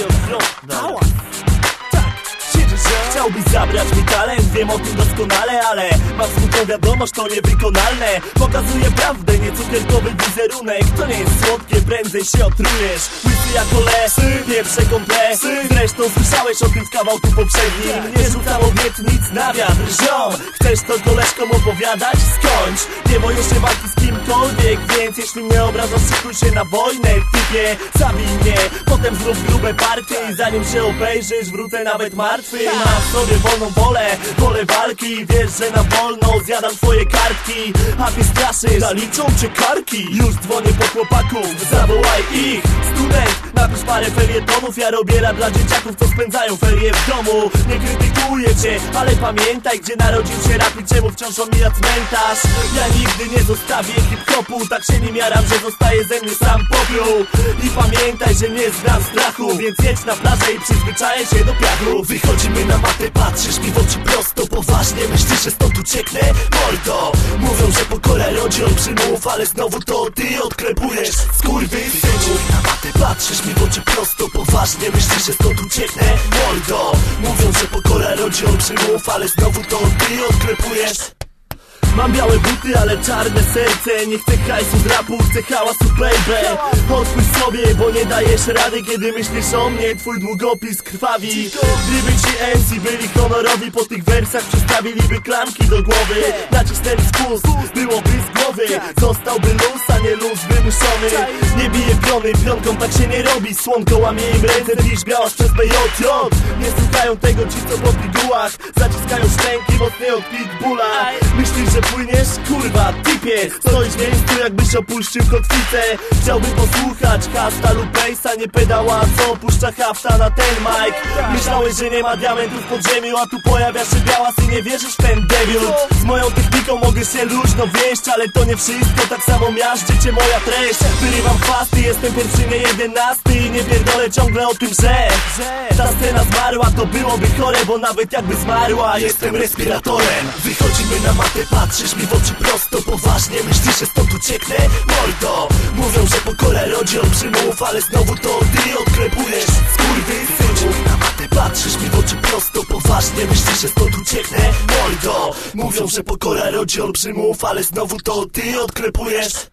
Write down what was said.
front, tak, chciałbyś zabrać mi talent, wiem o tym doskonale, ale mam smutną wiadomość, to niewykonalne. Pokazuję prawdę, nie cukierkowy wizerunek, to nie jest słodkie, prędzej się otrujesz. Łysy jako les, pierwsze komplesy Zresztą słyszałeś o tym w kawałku poprzednim. Nie rzucam obietnic na wiatr, ziom. Chcesz to koleżkom opowiadać? Skończ. Nie boję się walki z kimkolwiek, więc jeśli mnie obrażasz, szykuj się na wojnę Typie, zabij mnie, potem zrób grube partie I zanim się obejrzysz, wrócę nawet martwy. Mam w sobie wolną wolę, wolę walki. Wiesz, że na wolno zjadam twoje kartki. A ty straszysz, zaliczą cię karki. Już dzwonię po chłopaków, zawołaj ich. Student, napisz parę felietonów Ja robię dla dzieciaków, co spędzają ferie w domu Nie krytykuję cię, ale pamiętaj Gdzie narodził się rap i czemu wciąż omija cmentarz Ja nigdy nie zostawię hip-hopu Tak się nie miaram, że zostaje ze mnie sam popiół I pamiętaj, że nie znam strachu Więc jedź na plażę i przyzwyczaję się do piachu Wychodzimy na matę, patrzysz mi w oczy prosto Poważnie myślisz, że stąd ucieknę? Mordo! Mówią, że pokora rodzi olbrzymów Ale znowu to ty odklepujesz Skurwy Wychodzimy na matę, patrzysz mi w oczy prosto Poważnie myślisz, że stąd ucieknę? Mordo! Mówią, że pokora rodzi olbrzymów Ale znowu to ty odklepujesz Mam białe buty, ale czarne serce. Nie chcę hajsu z rapu, chcę hałasu baby. Odpuść sobie, bo nie dajesz rady Kiedy myślisz o mnie, twój długopis krwawi. Gdyby ci MC byli honorowi Po tych wersach przestawiliby klamki do głowy. Nacisnęli spust, byłoby z głowy. Zostałby luz, a nie luz wymuszony. Nie bije piony, pionką tak się nie robi. Słonko łamie im ręce, dziś białasz przez BJJ Nie słuchają tego ci co po pigułach. Zaciskają szczęki mocniej od pitbulla. Myślisz, że płyniesz? Kurwa, typie. Stoisz w miejscu jakbyś opuścił kotwicę. Chciałbym posłuchać hafta lub base'a Nie pedała, co opuszcza hafta na ten mic. Myślałeś, że nie ma diamentów pod ziemią A tu pojawia się białas i nie wierzysz w ten debiut Z moją techniką mogę się luźno wieść Ale to nie wszystko, tak samo miażdży cię moja treść. Wyrywam fasty, jestem pierwszy, nie jedenasty I nie pierdolę ciągle o tym, że Ta scena zmarła, to byłoby chore Bo nawet jakby zmarła, Jestem respiratorem. Wychodzimy na matę, patrzysz mi w oczy prosto Poważnie myślisz, że stąd ucieknę? Mordo! Mówią, że pokora rodzi olbrzymów Ale znowu to ty odklepujesz Skurwy na matę, patrzysz mi w oczy prosto Poważnie myślisz, że stąd ucieknę? Mordo! Mówią, że pokora rodzi olbrzymów Ale znowu to ty odklepujesz